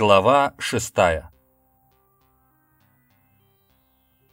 Глава шестая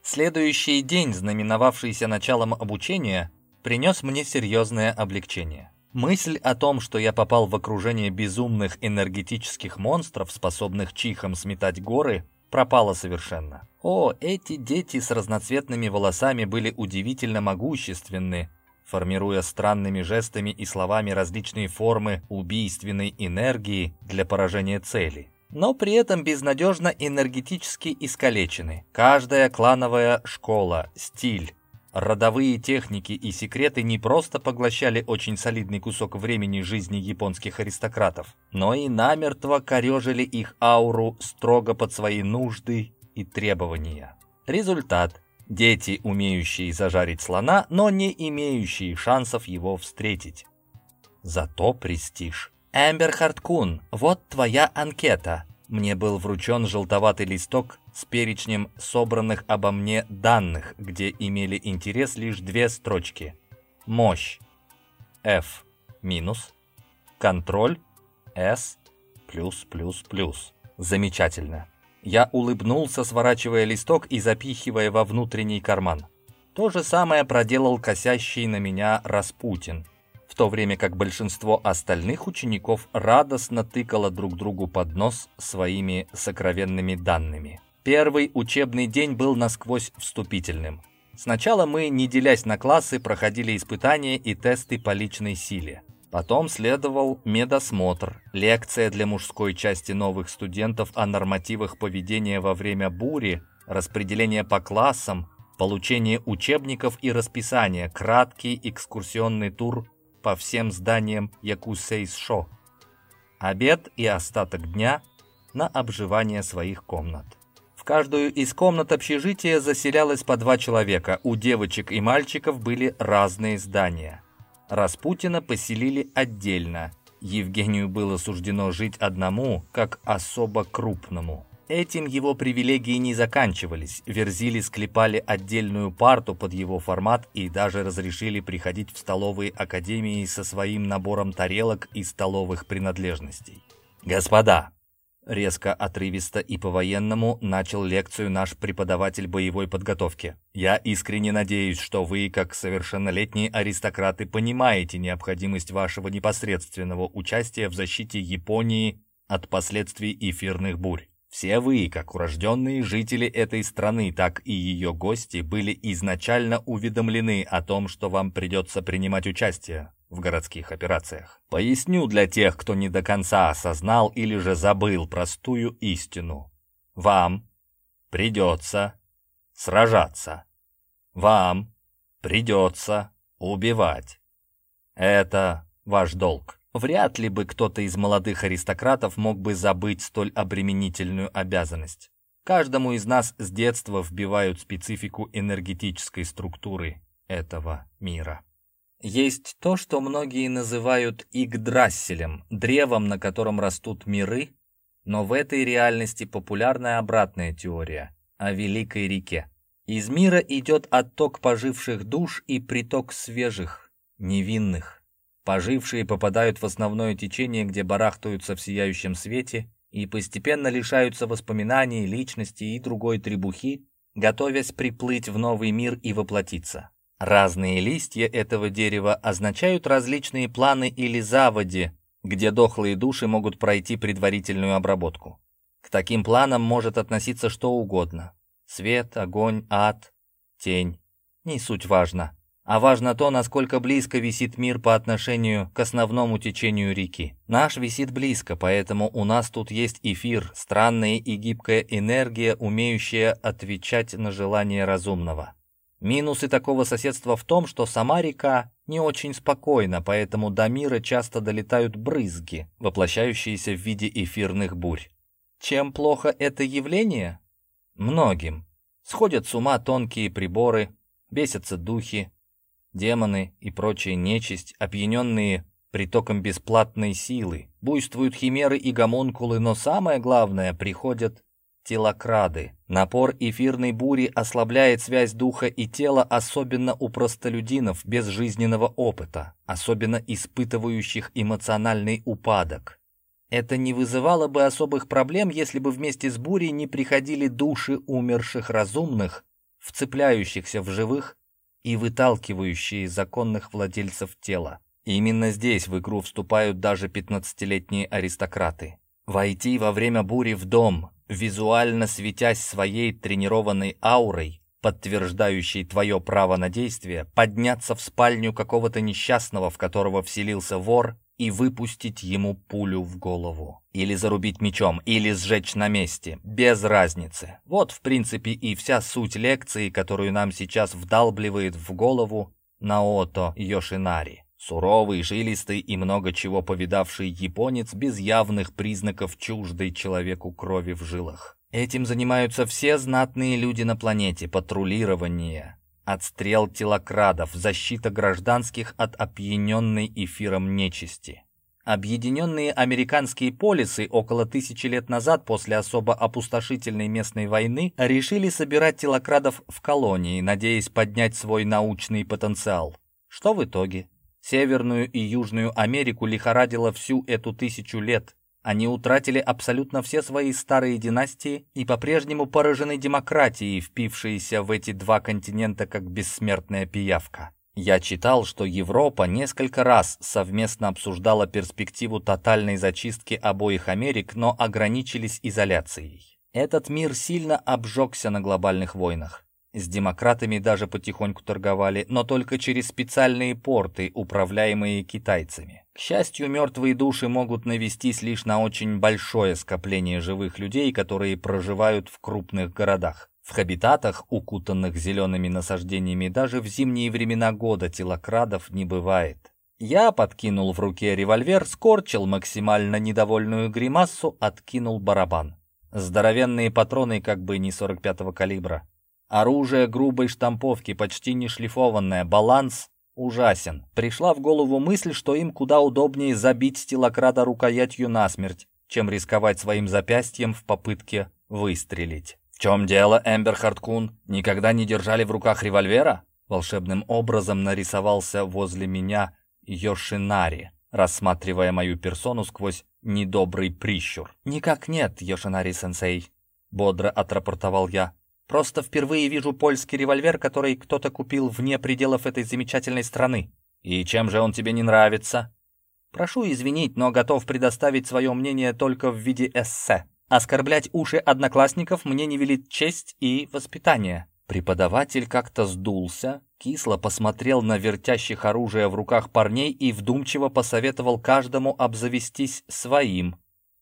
Следующий день, знаменовавшийся началом обучения, принес мне серьезное облегчение. Мысль о том, что я попал в окружение безумных энергетических монстров, способных чихом сметать горы, пропала совершенно. О, эти дети с разноцветными волосами были удивительно могущественны, формируя странными жестами и словами различные формы убийственной энергии для поражения цели. Но при этом безнадежно энергетически искалечены. Каждая клановая школа, стиль, Родовые техники и секреты не просто поглощали очень солидный кусок времени жизни японских аристократов, но и намертво корежили их ауру строго под свои нужды и требования. Результат – дети, умеющие зажарить слона, но не имеющие шансов его встретить. Зато престиж. Эмбер Харткун, вот твоя анкета. Мне был вручен желтоватый листок с перечнем собранных обо мне данных, где имели интерес лишь две строчки. Мощь F минус, контроль S плюс плюс плюс. Замечательно. Я улыбнулся, сворачивая листок и запихивая во внутренний карман. То же самое проделал косящий на меня Распутин в то время как большинство остальных учеников радостно тыкало друг другу под нос своими сокровенными данными. Первый учебный день был насквозь вступительным. Сначала мы, не делясь на классы, проходили испытания и тесты по личной силе. Потом следовал медосмотр, лекция для мужской части новых студентов о нормативах поведения во время бури, распределение по классам, получение учебников и расписания, краткий экскурсионный тур по всем зданиям Якусейс-Шо. Обед и остаток дня на обживание своих комнат. В каждую из комнат общежития заселялось по два человека. У девочек и мальчиков были разные здания. Распутина поселили отдельно. Евгению было суждено жить одному, как особо крупному. Этим его привилегии не заканчивались. Верзили склепали отдельную парту под его формат и даже разрешили приходить в столовые академии со своим набором тарелок и столовых принадлежностей. «Господа!» Резко, отрывисто и по-военному начал лекцию наш преподаватель боевой подготовки. «Я искренне надеюсь, что вы, как совершеннолетние аристократы, понимаете необходимость вашего непосредственного участия в защите Японии от последствий эфирных бурь. Все вы, как урожденные жители этой страны, так и ее гости, были изначально уведомлены о том, что вам придется принимать участие в городских операциях. Поясню для тех, кто не до конца осознал или же забыл простую истину. Вам придется сражаться. Вам придется убивать. Это ваш долг. Вряд ли бы кто-то из молодых аристократов мог бы забыть столь обременительную обязанность. Каждому из нас с детства вбивают специфику энергетической структуры этого мира. Есть то, что многие называют Игдрасселем, древом, на котором растут миры, но в этой реальности популярная обратная теория о Великой реке. Из мира идет отток поживших душ и приток свежих, невинных. Пожившие попадают в основное течение, где барахтаются в сияющем свете и постепенно лишаются воспоминаний, личности и другой требухи, готовясь приплыть в новый мир и воплотиться. Разные листья этого дерева означают различные планы или заводи, где дохлые души могут пройти предварительную обработку. К таким планам может относиться что угодно. Свет, огонь, ад, тень. Не суть важно а важно то, насколько близко висит мир по отношению к основному течению реки. Наш висит близко, поэтому у нас тут есть эфир, странная и гибкая энергия, умеющая отвечать на желания разумного. Минусы такого соседства в том, что сама река не очень спокойна, поэтому до мира часто долетают брызги, воплощающиеся в виде эфирных бурь. Чем плохо это явление? Многим. Сходят с ума тонкие приборы, бесятся духи, демоны и прочая нечисть, опьяненные притоком бесплатной силы, буйствуют химеры и гомункулы, но самое главное, приходят телокрады. Напор эфирной бури ослабляет связь духа и тела, особенно у простолюдинов без жизненного опыта, особенно испытывающих эмоциональный упадок. Это не вызывало бы особых проблем, если бы вместе с бурей не приходили души умерших разумных, вцепляющихся в живых и выталкивающие законных владельцев тела. Именно здесь в игру вступают даже 15-летние аристократы. Войти во время бури в дом, визуально светясь своей тренированной аурой, подтверждающей твое право на действие, подняться в спальню какого-то несчастного, в которого вселился вор, и выпустить ему пулю в голову. Или зарубить мечом, или сжечь на месте. Без разницы. Вот, в принципе, и вся суть лекции, которую нам сейчас вдалбливает в голову Наото Йошинари. Суровый, жилистый и много чего повидавший японец без явных признаков чуждой человеку крови в жилах. Этим занимаются все знатные люди на планете. Патрулирование, отстрел телокрадов, защита гражданских от опьяненной эфиром нечисти. Объединенные американские полисы около тысячи лет назад после особо опустошительной местной войны решили собирать телокрадов в колонии, надеясь поднять свой научный потенциал. Что в итоге? Северную и Южную Америку лихорадило всю эту тысячу лет. Они утратили абсолютно все свои старые династии и по-прежнему поражены демократией, впившейся в эти два континента как бессмертная пиявка. Я читал, что Европа несколько раз совместно обсуждала перспективу тотальной зачистки обоих Америк, но ограничились изоляцией. Этот мир сильно обжегся на глобальных войнах. С демократами даже потихоньку торговали, но только через специальные порты, управляемые китайцами. К счастью, мертвые души могут навестись лишь на очень большое скопление живых людей, которые проживают в крупных городах. В хабитатах, укутанных зелеными насаждениями, даже в зимние времена года телокрадов не бывает. Я подкинул в руке револьвер, скорчил максимально недовольную гримассу, откинул барабан. Здоровенные патроны как бы не 45-го калибра. Оружие грубой штамповки, почти не шлифованное, баланс ужасен. Пришла в голову мысль, что им куда удобнее забить стилокрада рукоятью насмерть, чем рисковать своим запястьем в попытке выстрелить. «В чем дело, Эмбер Харткун? Никогда не держали в руках револьвера?» Волшебным образом нарисовался возле меня Йошинари, рассматривая мою персону сквозь недобрый прищур. «Никак нет, Йошинари-сенсей», — бодро отрапортовал я. Просто впервые вижу польский револьвер, который кто-то купил вне пределов этой замечательной страны. И чем же он тебе не нравится? Прошу извинить, но готов предоставить свое мнение только в виде эссе. Оскорблять уши одноклассников мне не велит честь и воспитание. Преподаватель как-то сдулся, кисло посмотрел на вертящих оружие в руках парней и вдумчиво посоветовал каждому обзавестись своим,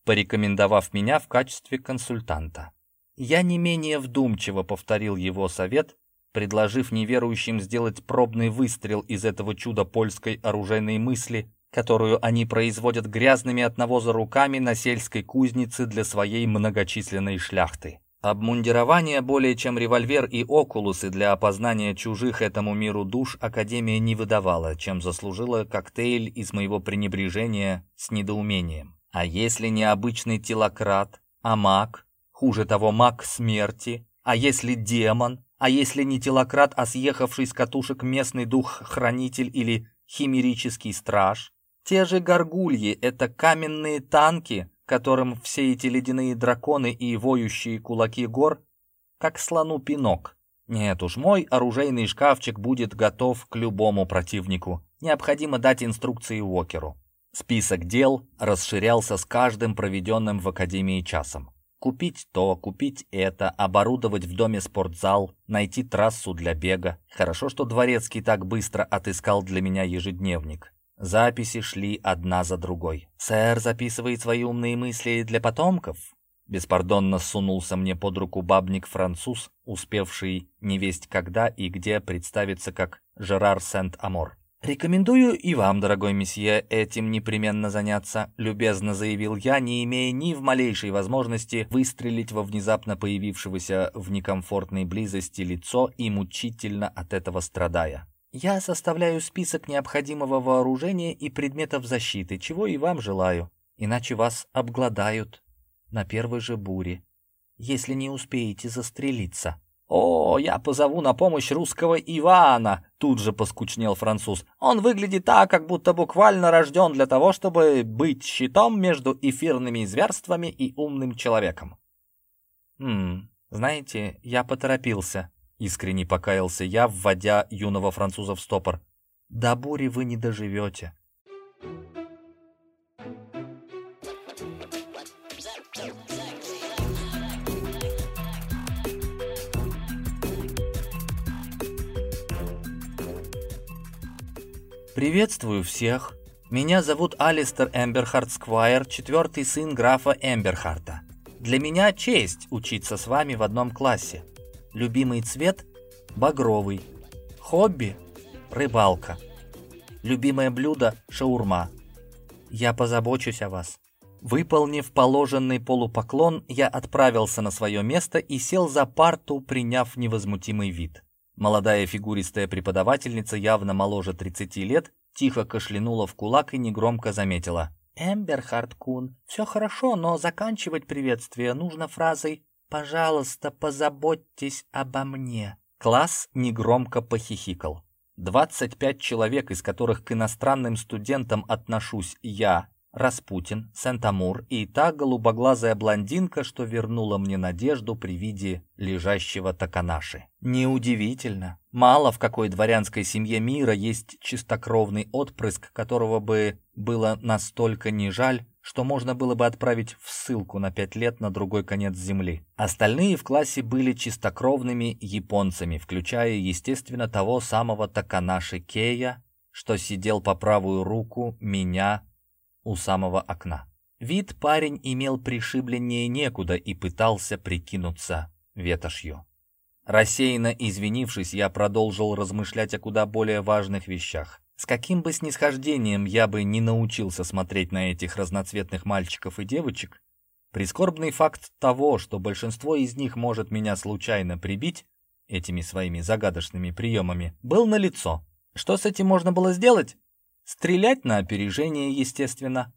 порекомендовав меня в качестве консультанта. Я не менее вдумчиво повторил его совет, предложив неверующим сделать пробный выстрел из этого чуда польской оружейной мысли, которую они производят грязными от навоза руками на сельской кузнице для своей многочисленной шляхты. Обмундирование более чем револьвер и окулусы для опознания чужих этому миру душ Академия не выдавала, чем заслужила коктейль из моего пренебрежения с недоумением. А если не обычный телократ, а маг, Хуже того, маг смерти. А если демон? А если не телократ, а съехавший с катушек местный дух-хранитель или химерический страж? Те же горгульи — это каменные танки, которым все эти ледяные драконы и воющие кулаки гор, как слону пинок. Нет уж, мой оружейный шкафчик будет готов к любому противнику. Необходимо дать инструкции Уокеру. Список дел расширялся с каждым проведенным в Академии часом. Купить то, купить это, оборудовать в доме спортзал, найти трассу для бега. Хорошо, что Дворецкий так быстро отыскал для меня ежедневник. Записи шли одна за другой. «Сэр записывает свои умные мысли для потомков?» Беспардонно сунулся мне под руку бабник-француз, успевший невесть когда и где представиться как Жерар Сент-Амор. «Рекомендую и вам, дорогой месье, этим непременно заняться», любезно заявил я, не имея ни в малейшей возможности выстрелить во внезапно появившегося в некомфортной близости лицо и мучительно от этого страдая. «Я составляю список необходимого вооружения и предметов защиты, чего и вам желаю, иначе вас обгладают на первой же буре, если не успеете застрелиться». «О, я позову на помощь русского Ивана!» Тут же поскучнел француз. «Он выглядит так, как будто буквально рожден для того, чтобы быть щитом между эфирными зверствами и умным человеком». «Хм, знаете, я поторопился», — искренне покаялся я, вводя юного француза в стопор. «До бури вы не доживете». «Приветствую всех. Меня зовут Алистер Эмберхарт Сквайр, четвертый сын графа Эмберхарта. Для меня честь учиться с вами в одном классе. Любимый цвет – багровый. Хобби – рыбалка. Любимое блюдо – шаурма. Я позабочусь о вас». Выполнив положенный полупоклон, я отправился на свое место и сел за парту, приняв невозмутимый вид. Молодая фигуристая преподавательница, явно моложе 30 лет, тихо кашлянула в кулак и негромко заметила. «Эмберхард Кун, все хорошо, но заканчивать приветствие нужно фразой «Пожалуйста, позаботьтесь обо мне». Класс негромко похихикал. 25 человек, из которых к иностранным студентам отношусь я, Распутин, Сент-Амур и та голубоглазая блондинка, что вернула мне надежду при виде лежащего Таканаши. Неудивительно. Мало в какой дворянской семье мира есть чистокровный отпрыск, которого бы было настолько не жаль, что можно было бы отправить в ссылку на пять лет на другой конец земли. Остальные в классе были чистокровными японцами, включая, естественно, того самого Таканаши Кея, что сидел по правую руку меня у самого окна. Вид парень имел пришибленнее некуда и пытался прикинуться ветошью. Рассеянно извинившись, я продолжил размышлять о куда более важных вещах. С каким бы снисхождением я бы не научился смотреть на этих разноцветных мальчиков и девочек, прискорбный факт того, что большинство из них может меня случайно прибить этими своими загадочными приемами, был налицо. Что с этим можно было сделать? Стрелять на опережение, естественно.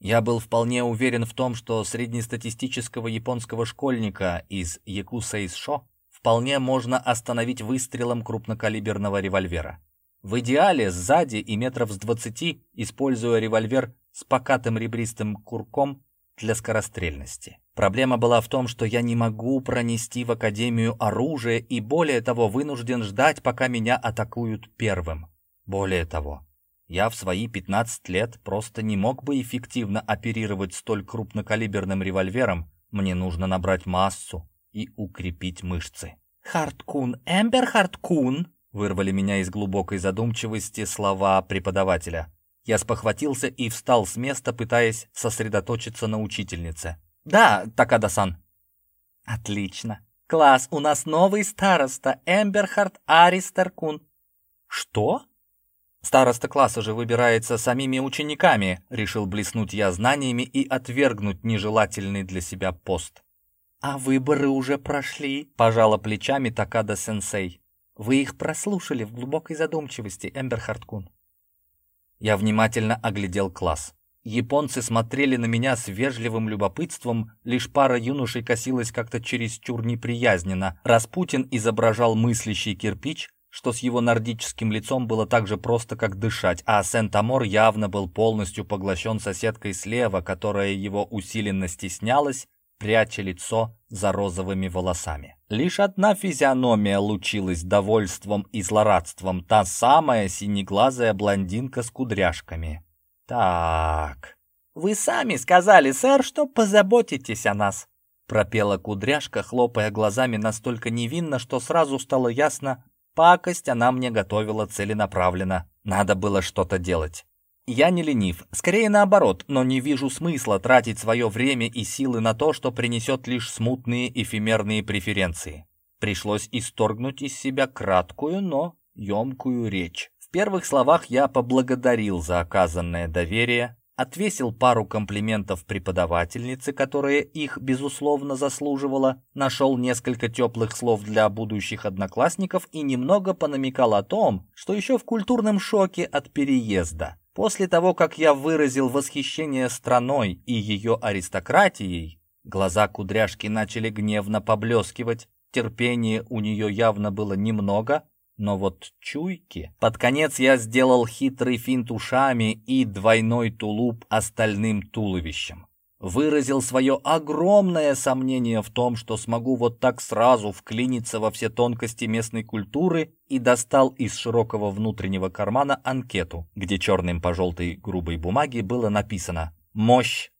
Я был вполне уверен в том, что среднестатистического японского школьника из Якусейшо вполне можно остановить выстрелом крупнокалиберного револьвера. В идеале сзади и метров с двадцати, используя револьвер с покатым ребристым курком для скорострельности. Проблема была в том, что я не могу пронести в академию оружие и более того вынужден ждать, пока меня атакуют первым. Более того, я в свои 15 лет просто не мог бы эффективно оперировать столь крупнокалиберным револьвером. Мне нужно набрать массу и укрепить мышцы. «Хардкун, Эмбер Хардкун!» вырвали меня из глубокой задумчивости слова преподавателя. Я спохватился и встал с места, пытаясь сосредоточиться на учительнице. «Да, Такада-сан». «Отлично. Класс, у нас новый староста, Эмберхард Аристер Кун». «Что?» Староста класса же выбирается самими учениками, решил блеснуть я знаниями и отвергнуть нежелательный для себя пост. А выборы уже прошли, пожала плечами Такада-сенсей. Вы их прослушали в глубокой задумчивости, Эмбер Харткун. Я внимательно оглядел класс. Японцы смотрели на меня с вежливым любопытством, лишь пара юношей косилась как-то чересчур неприязненно. Распутин изображал мыслящий кирпич, что с его нордическим лицом было так же просто, как дышать, а Сент-Амор явно был полностью поглощен соседкой слева, которая его усиленно стеснялась, пряча лицо за розовыми волосами. Лишь одна физиономия лучилась довольством и злорадством, та самая синеглазая блондинка с кудряшками. «Так...» «Вы сами сказали, сэр, что позаботитесь о нас», пропела кудряшка, хлопая глазами настолько невинно, что сразу стало ясно, Пакость она мне готовила целенаправленно. Надо было что-то делать. Я не ленив, скорее наоборот, но не вижу смысла тратить свое время и силы на то, что принесет лишь смутные эфемерные преференции. Пришлось исторгнуть из себя краткую, но емкую речь. В первых словах я поблагодарил за оказанное доверие, отвесил пару комплиментов преподавательнице, которая их, безусловно, заслуживала, нашел несколько теплых слов для будущих одноклассников и немного понамекал о том, что еще в культурном шоке от переезда. После того, как я выразил восхищение страной и ее аристократией, глаза кудряшки начали гневно поблескивать, терпения у нее явно было немного, но вот чуйки... Под конец я сделал хитрый финт ушами и двойной тулуп остальным туловищем. Выразил свое огромное сомнение в том, что смогу вот так сразу вклиниться во все тонкости местной культуры и достал из широкого внутреннего кармана анкету, где черным по желтой грубой бумаге было написано «Мощь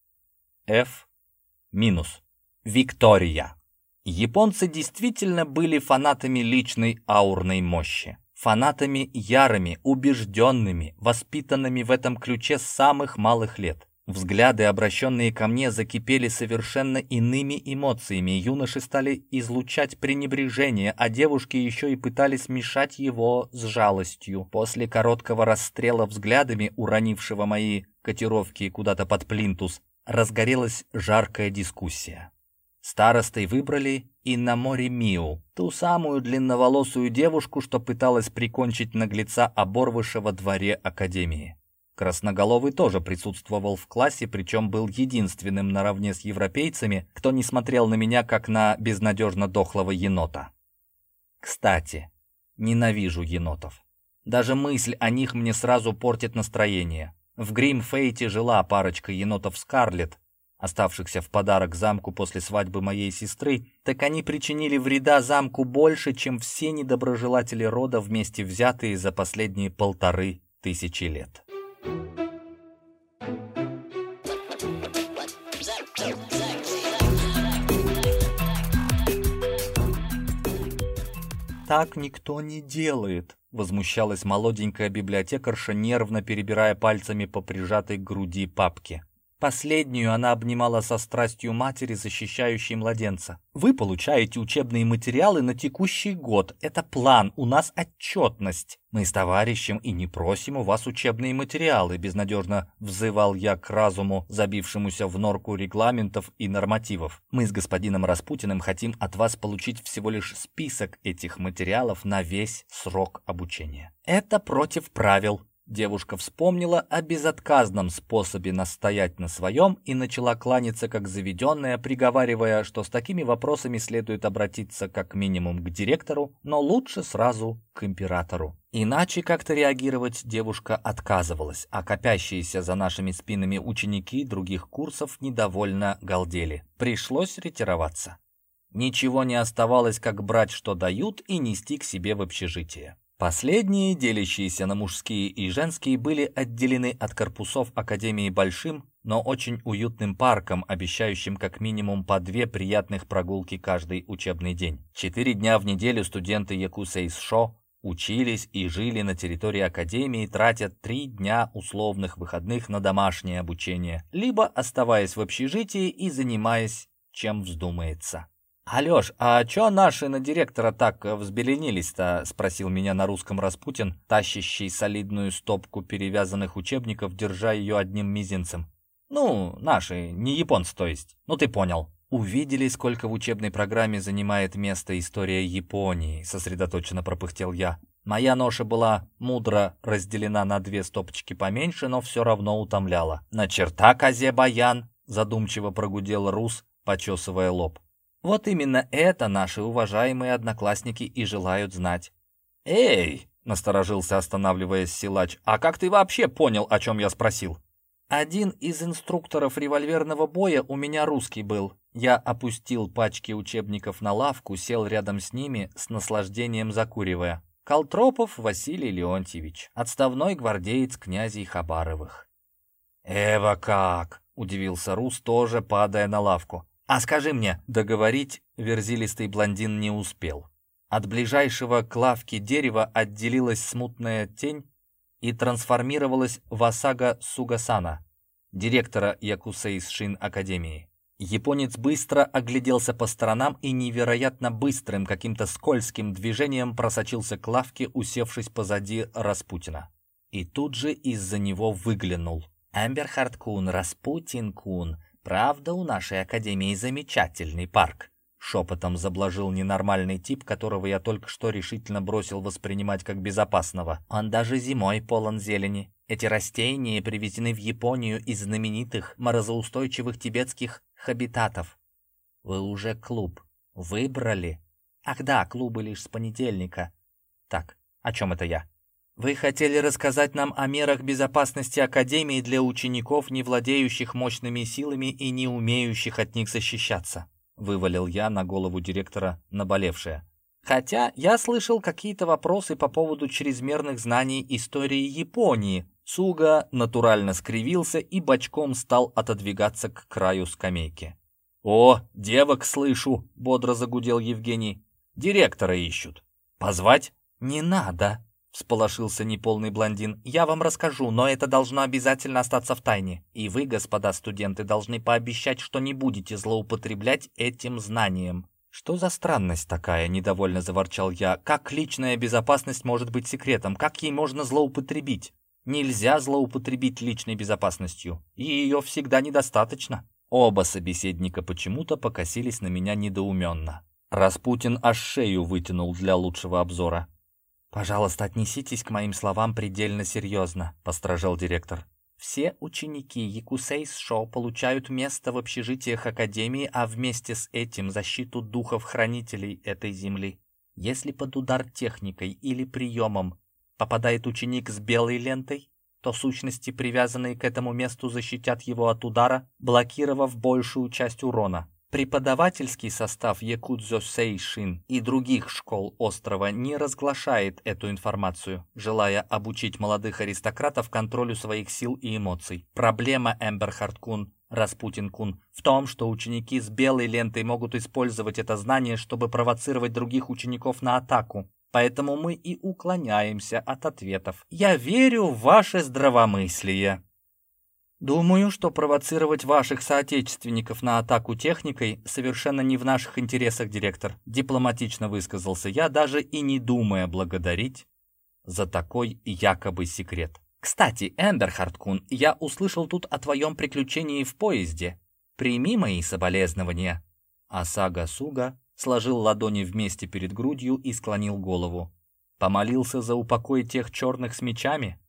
F минус Виктория». Японцы действительно были фанатами личной аурной мощи. Фанатами ярыми, убежденными, воспитанными в этом ключе с самых малых лет. Взгляды, обращенные ко мне, закипели совершенно иными эмоциями. Юноши стали излучать пренебрежение, а девушки еще и пытались мешать его с жалостью. После короткого расстрела взглядами, уронившего мои котировки куда-то под плинтус, разгорелась жаркая дискуссия. Старостой выбрали и на море Миу, ту самую длинноволосую девушку, что пыталась прикончить наглеца оборвыша во дворе Академии. Красноголовый тоже присутствовал в классе, причем был единственным наравне с европейцами, кто не смотрел на меня как на безнадежно дохлого енота. Кстати, ненавижу енотов. Даже мысль о них мне сразу портит настроение. В Гримфейте жила парочка енотов Скарлетт, оставшихся в подарок замку после свадьбы моей сестры, так они причинили вреда замку больше, чем все недоброжелатели рода вместе взятые за последние полторы тысячи лет. «Так никто не делает», — возмущалась молоденькая библиотекарша, нервно перебирая пальцами по прижатой к груди папке. Последнюю она обнимала со страстью матери, защищающей младенца. «Вы получаете учебные материалы на текущий год. Это план, у нас отчетность. Мы с товарищем и не просим у вас учебные материалы», безнадежно взывал я к разуму, забившемуся в норку регламентов и нормативов. «Мы с господином Распутиным хотим от вас получить всего лишь список этих материалов на весь срок обучения». «Это против правил», Девушка вспомнила о безотказном способе настоять на своем и начала кланяться как заведенная, приговаривая, что с такими вопросами следует обратиться как минимум к директору, но лучше сразу к императору. Иначе как-то реагировать девушка отказывалась, а копящиеся за нашими спинами ученики других курсов недовольно галдели. Пришлось ретироваться. Ничего не оставалось, как брать, что дают, и нести к себе в общежитие. Последние, делящиеся на мужские и женские, были отделены от корпусов Академии большим, но очень уютным парком, обещающим как минимум по две приятных прогулки каждый учебный день. Четыре дня в неделю студенты Якусейс-Шо учились и жили на территории Академии, тратя три дня условных выходных на домашнее обучение, либо оставаясь в общежитии и занимаясь чем вздумается. «Алёш, а чё наши на директора так взбеленились-то?» — спросил меня на русском Распутин, тащащий солидную стопку перевязанных учебников, держа её одним мизинцем. «Ну, наши, не японцы, то есть. Ну ты понял». «Увидели, сколько в учебной программе занимает место история Японии», — сосредоточенно пропыхтел я. Моя ноша была мудро разделена на две стопочки поменьше, но все равно утомляла. «На черта, козе баян!» — задумчиво прогудел Рус, почесывая лоб. Вот именно это наши уважаемые одноклассники и желают знать. «Эй!» — насторожился, останавливаясь силач. «А как ты вообще понял, о чем я спросил?» «Один из инструкторов револьверного боя у меня русский был. Я опустил пачки учебников на лавку, сел рядом с ними, с наслаждением закуривая. Колтропов Василий Леонтьевич, отставной гвардеец князей Хабаровых». «Эва как!» — удивился Рус, тоже падая на лавку. «А скажи мне...» Договорить верзилистый блондин не успел. От ближайшего к лавке дерева отделилась смутная тень и трансформировалась в Асага Сугасана, директора Якусей Шин Академии. Японец быстро огляделся по сторонам и невероятно быстрым, каким-то скользким движением просочился к лавке, усевшись позади Распутина. И тут же из-за него выглянул. «Эмберхард Кун, Распутин Кун, Правда, у нашей академии замечательный парк. Шепотом заблажил ненормальный тип, которого я только что решительно бросил воспринимать как безопасного. Он даже зимой полон зелени. Эти растения привезены в Японию из знаменитых морозоустойчивых тибетских хабитатов. Вы уже клуб выбрали? Ах да, клубы лишь с понедельника. Так, о чем это я? Вы хотели рассказать нам о мерах безопасности Академии для учеников, не владеющих мощными силами и не умеющих от них защищаться. Вывалил я на голову директора наболевшее. Хотя я слышал какие-то вопросы по поводу чрезмерных знаний истории Японии. Суга натурально скривился и бочком стал отодвигаться к краю скамейки. «О, девок слышу!» — бодро загудел Евгений. «Директора ищут. Позвать?» «Не надо!» — всполошился неполный блондин. «Я вам расскажу, но это должно обязательно остаться в тайне. И вы, господа студенты, должны пообещать, что не будете злоупотреблять этим знанием». «Что за странность такая?» — недовольно заворчал я. «Как личная безопасность может быть секретом? Как ей можно злоупотребить?» «Нельзя злоупотребить личной безопасностью, и ее всегда недостаточно». Оба собеседника почему-то покосились на меня недоуменно. Распутин аж шею вытянул для лучшего обзора. «Пожалуйста, отнеситесь к моим словам предельно серьезно», — постражал директор. «Все ученики Якусейс-шо получают место в общежитиях Академии, а вместе с этим защиту духов-хранителей этой земли. Если под удар техникой или приемом попадает ученик с белой лентой, то сущности, привязанные к этому месту, защитят его от удара, блокировав большую часть урона. Преподавательский состав Якудзо Сейшин и других школ острова не разглашает эту информацию, желая обучить молодых аристократов контролю своих сил и эмоций. Проблема Эмберхард Кун, Распутин Кун, в том, что ученики с белой лентой могут использовать это знание, чтобы провоцировать других учеников на атаку. Поэтому мы и уклоняемся от ответов. Я верю в ваше здравомыслие. Думаю, что провоцировать ваших соотечественников на атаку техникой совершенно не в наших интересах, директор. Дипломатично высказался я, даже и не думая благодарить за такой якобы секрет. Кстати, Эндер Харткун, я услышал тут о твоем приключении в поезде. Прими мои соболезнования. Асага Суга сложил ладони вместе перед грудью и склонил голову. Помолился за упокой тех черных с мечами?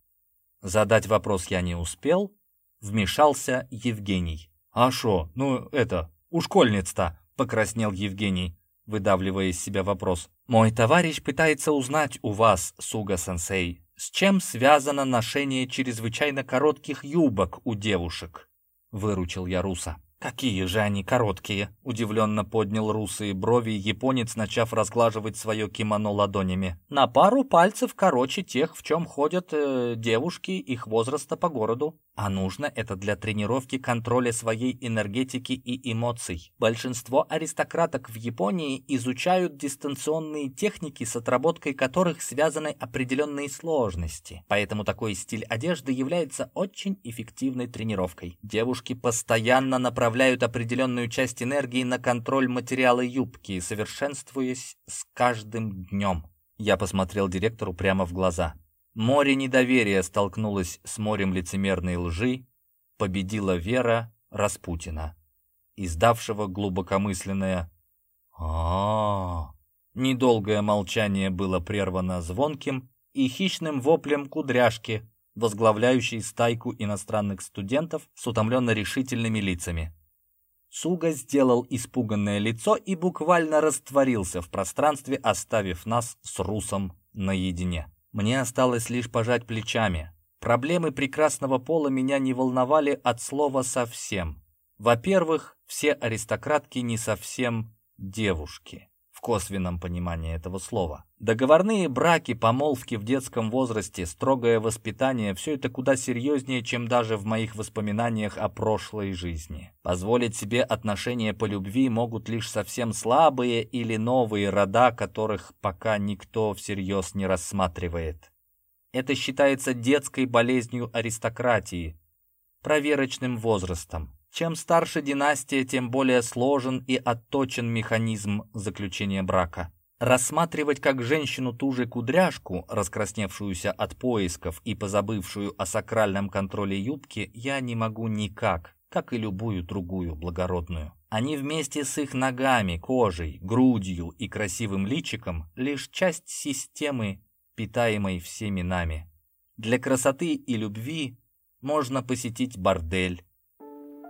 Задать вопрос я не успел, Вмешался Евгений. «А шо, ну это, у школьниц-то!» — покраснел Евгений, выдавливая из себя вопрос. «Мой товарищ пытается узнать у вас, Суга-сенсей, с чем связано ношение чрезвычайно коротких юбок у девушек?» — выручил я Руса. «Какие же они короткие!» — удивленно поднял русые брови японец, начав разглаживать свое кимоно ладонями. «На пару пальцев короче тех, в чем ходят э, девушки их возраста по городу. А нужно это для тренировки контроля своей энергетики и эмоций. Большинство аристократок в Японии изучают дистанционные техники, с отработкой которых связаны определенные сложности. Поэтому такой стиль одежды является очень эффективной тренировкой. Девушки постоянно направляют определенную часть энергии на контроль материала юбки, совершенствуясь с каждым днем. Я посмотрел директору прямо в глаза. Море недоверия столкнулось с морем лицемерной лжи, победила вера Распутина, издавшего глубокомысленное а, -а, -а Недолгое молчание было прервано звонким и хищным воплем кудряшки, возглавляющей стайку иностранных студентов с утомленно-решительными лицами. Суга сделал испуганное лицо и буквально растворился в пространстве, оставив нас с Русом наедине. Мне осталось лишь пожать плечами. Проблемы прекрасного пола меня не волновали от слова совсем. Во-первых, все аристократки не совсем девушки в косвенном понимании этого слова. Договорные браки, помолвки в детском возрасте, строгое воспитание – все это куда серьезнее, чем даже в моих воспоминаниях о прошлой жизни. Позволить себе отношения по любви могут лишь совсем слабые или новые рода, которых пока никто всерьез не рассматривает. Это считается детской болезнью аристократии, проверочным возрастом. Чем старше династия, тем более сложен и отточен механизм заключения брака. Рассматривать как женщину ту же кудряшку, раскрасневшуюся от поисков и позабывшую о сакральном контроле юбки, я не могу никак, как и любую другую благородную. Они вместе с их ногами, кожей, грудью и красивым личиком лишь часть системы, питаемой всеми нами. Для красоты и любви можно посетить бордель,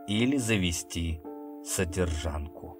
или завести содержанку.